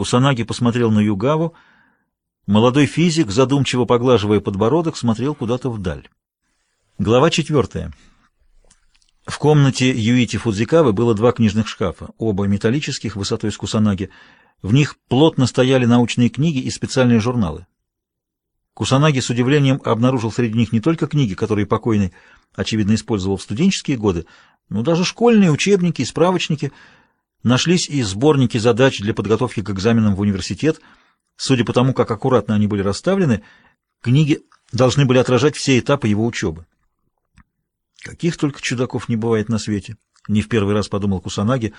Кусанаги посмотрел на Югаву. Молодой физик, задумчиво поглаживая подбородок, смотрел куда-то вдаль. Глава четвертая. В комнате Юити Фудзикавы было два книжных шкафа, оба металлических, высотой с Кусанаги. В них плотно стояли научные книги и специальные журналы. Кусанаги с удивлением обнаружил среди них не только книги, которые покойный, очевидно, использовал в студенческие годы, но даже школьные учебники и справочники. Нашлись и сборники задач для подготовки к экзаменам в университет. Судя по тому, как аккуратно они были расставлены, книги должны были отражать все этапы его учебы. Каких только чудаков не бывает на свете, не в первый раз подумал Кусанаги.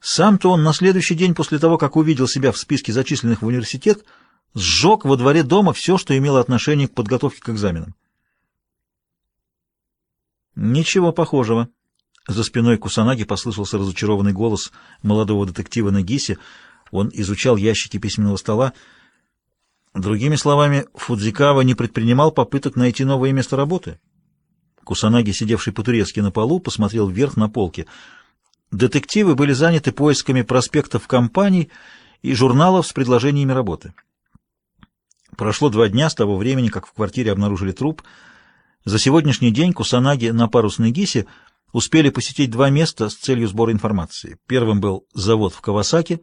Сам-то он на следующий день после того, как увидел себя в списке зачисленных в университет, сжег во дворе дома все, что имело отношение к подготовке к экзаменам. Ничего похожего. За спиной Кусанаги послышался разочарованный голос молодого детектива Нагиси. Он изучал ящики письменного стола. Другими словами, Фудзикава не предпринимал попыток найти новое место работы. Кусанаги, сидевший по-турецки на полу, посмотрел вверх на полке. Детективы были заняты поисками проспектов компаний и журналов с предложениями работы. Прошло два дня с того времени, как в квартире обнаружили труп. За сегодняшний день Кусанаги на парусной гисе успели посетить два места с целью сбора информации. Первым был завод в Кавасаки,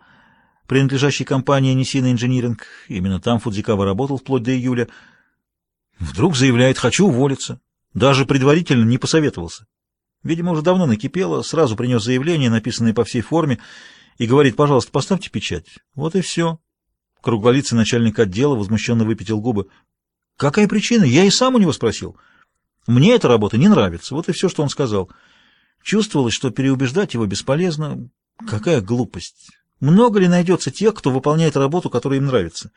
принадлежащий компании Нисина Инжиниринг. Именно там Фудзикава работал вплоть до июля. Вдруг заявляет «хочу уволиться». Даже предварительно не посоветовался. Видимо, уже давно накипело, сразу принес заявление, написанное по всей форме, и говорит, пожалуйста, поставьте печать. Вот и все. Круглолицый начальник отдела возмущенно выпятил губы. Какая причина? Я и сам у него спросил. Мне эта работа не нравится. Вот и все, что он сказал. Чувствовалось, что переубеждать его бесполезно. Какая глупость. Много ли найдется тех, кто выполняет работу, которая им нравится?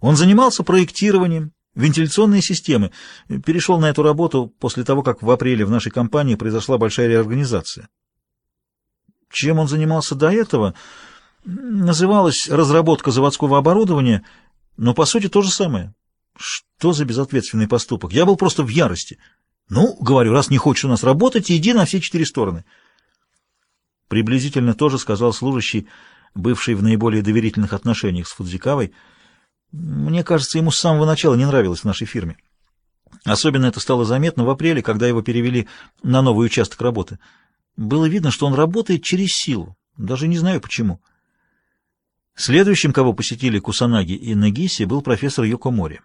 Он занимался проектированием, Вентиляционные системы. Перешел на эту работу после того, как в апреле в нашей компании произошла большая реорганизация. Чем он занимался до этого? Называлась разработка заводского оборудования, но по сути то же самое. Что за безответственный поступок? Я был просто в ярости. Ну, говорю, раз не хочешь у нас работать, иди на все четыре стороны. Приблизительно тоже сказал служащий, бывший в наиболее доверительных отношениях с Фудзикавой, мне кажется, ему с самого начала не нравилось в нашей фирме. Особенно это стало заметно в апреле, когда его перевели на новый участок работы. Было видно, что он работает через силу. Даже не знаю почему. Следующим, кого посетили Кусанаги и Нагиси, был профессор Йокомори.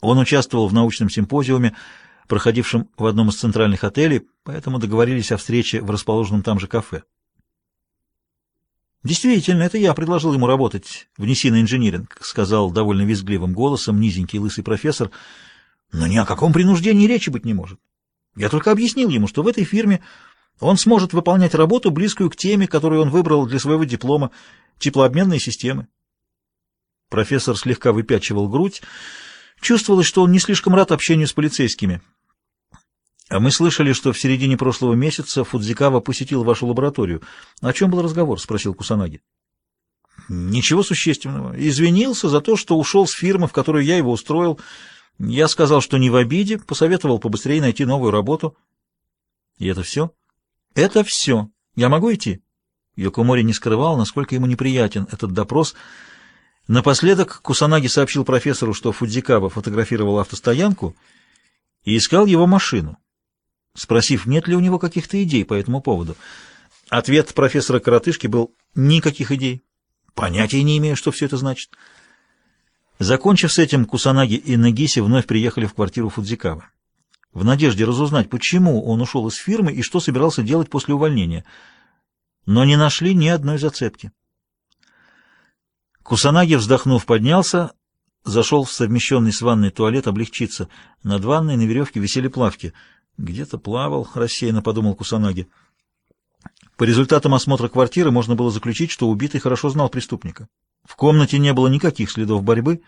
Он участвовал в научном симпозиуме, проходившем в одном из центральных отелей, поэтому договорились о встрече в расположенном там же кафе. «Действительно, это я предложил ему работать в Несино инжиниринг», — сказал довольно визгливым голосом низенький лысый профессор. «Но ни о каком принуждении речи быть не может. Я только объяснил ему, что в этой фирме он сможет выполнять работу, близкую к теме, которую он выбрал для своего диплома — теплообменные системы». Профессор слегка выпячивал грудь. Чувствовалось, что он не слишком рад общению с полицейскими. А мы слышали, что в середине прошлого месяца Фудзикава посетил вашу лабораторию. О чем был разговор? спросил Кусанаги. Ничего существенного. Извинился за то, что ушел с фирмы, в которую я его устроил. Я сказал, что не в обиде, посоветовал побыстрее найти новую работу. И это все? Это все. Я могу идти? Йокомори не скрывал, насколько ему неприятен этот допрос. Напоследок Кусанаги сообщил профессору, что Фудзикава фотографировал автостоянку и искал его машину спросив, нет ли у него каких-то идей по этому поводу. Ответ профессора Коротышки был «никаких идей». Понятия не имею, что все это значит. Закончив с этим, Кусанаги и Нагиси вновь приехали в квартиру Фудзикавы. В надежде разузнать, почему он ушел из фирмы и что собирался делать после увольнения. Но не нашли ни одной зацепки. Кусанаги, вздохнув, поднялся, зашел в совмещенный с ванной туалет облегчиться. Над ванной на веревке висели плавки — где-то плавал, рассеянно подумал Кусанаги. По результатам осмотра квартиры можно было заключить, что убитый хорошо знал преступника. В комнате не было никаких следов борьбы.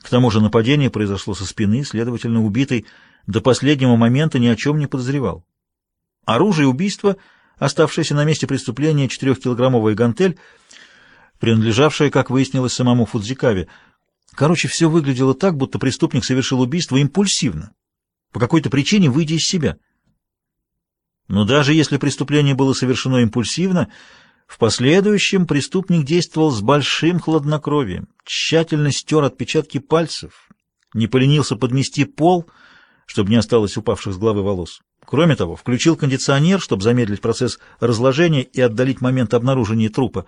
К тому же нападение произошло со спины, следовательно, убитый до последнего момента ни о чем не подозревал. Оружие убийства, оставшееся на месте преступления, четырехкилограммовая гантель, принадлежавшая, как выяснилось, самому Фудзикаве. Короче, все выглядело так, будто преступник совершил убийство импульсивно, по какой-то причине выйдя из себя. Но даже если преступление было совершено импульсивно, В последующем преступник действовал с большим хладнокровием, тщательно стер отпечатки пальцев, не поленился подмести пол, чтобы не осталось упавших с головы волос. Кроме того, включил кондиционер, чтобы замедлить процесс разложения и отдалить момент обнаружения трупа.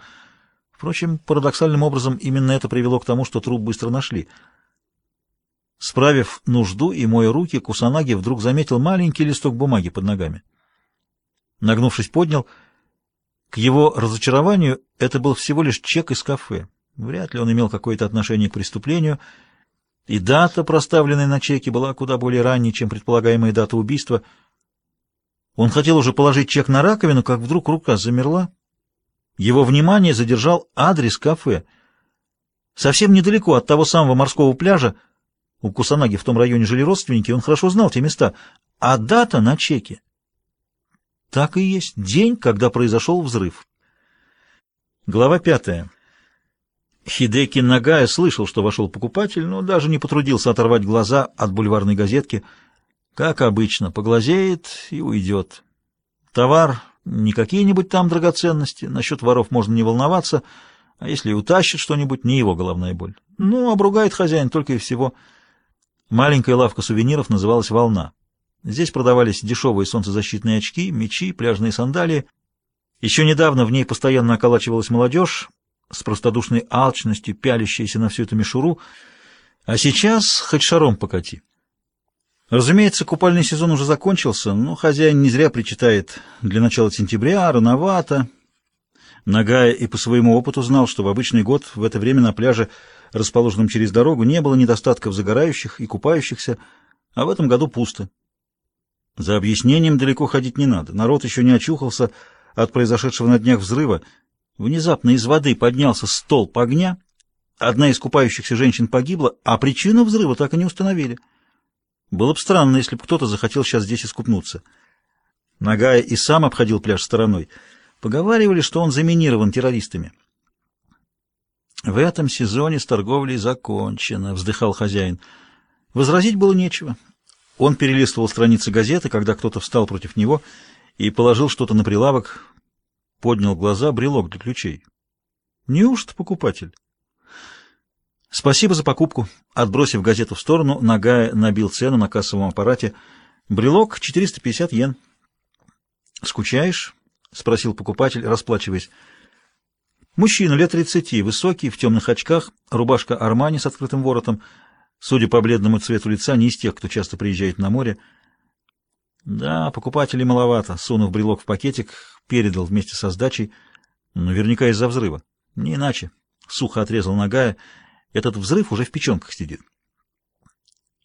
Впрочем, парадоксальным образом именно это привело к тому, что труп быстро нашли. Справив нужду и моя руки, Кусанаги вдруг заметил маленький листок бумаги под ногами. Нагнувшись, поднял. К его разочарованию это был всего лишь чек из кафе. Вряд ли он имел какое-то отношение к преступлению, и дата, проставленная на чеке, была куда более ранней, чем предполагаемая дата убийства. Он хотел уже положить чек на раковину, как вдруг рука замерла. Его внимание задержал адрес кафе. Совсем недалеко от того самого морского пляжа, у Кусанаги в том районе жили родственники, он хорошо знал те места, а дата на чеке так и есть. День, когда произошел взрыв. Глава пятая. Хидеки Нагая слышал, что вошел покупатель, но даже не потрудился оторвать глаза от бульварной газетки. Как обычно, поглазеет и уйдет. Товар не какие-нибудь там драгоценности, насчет воров можно не волноваться, а если утащит что-нибудь, не его головная боль. Ну, обругает хозяин только и всего. Маленькая лавка сувениров называлась «Волна». Здесь продавались дешевые солнцезащитные очки, мечи, пляжные сандалии. Еще недавно в ней постоянно околачивалась молодежь, с простодушной алчностью, пялящаяся на всю эту мишуру, а сейчас хоть шаром покати. Разумеется, купальный сезон уже закончился, но хозяин не зря причитает для начала сентября, рановато. Нагая и по своему опыту знал, что в обычный год в это время на пляже, расположенном через дорогу, не было недостатков загорающих и купающихся, а в этом году пусто. За объяснением далеко ходить не надо. Народ еще не очухался от произошедшего на днях взрыва. Внезапно из воды поднялся столб огня. Одна из купающихся женщин погибла, а причину взрыва так и не установили. Было бы странно, если бы кто-то захотел сейчас здесь искупнуться. Нагая и сам обходил пляж стороной. Поговаривали, что он заминирован террористами. «В этом сезоне с торговлей закончено», — вздыхал хозяин. Возразить было нечего. Он перелистывал страницы газеты, когда кто-то встал против него и положил что-то на прилавок, поднял глаза, брелок для ключей. Неужто покупатель? Спасибо за покупку. Отбросив газету в сторону, Нагая набил цену на кассовом аппарате. Брелок 450 йен. Скучаешь? спросил покупатель, расплачиваясь. Мужчина лет тридцати, высокий, в темных очках, рубашка Армани с открытым воротом — Судя по бледному цвету лица, не из тех, кто часто приезжает на море. Да, покупателей маловато. Сунув брелок в пакетик, передал вместе со сдачей. Наверняка из-за взрыва. Не иначе. Сухо отрезал ногая. Этот взрыв уже в печенках сидит.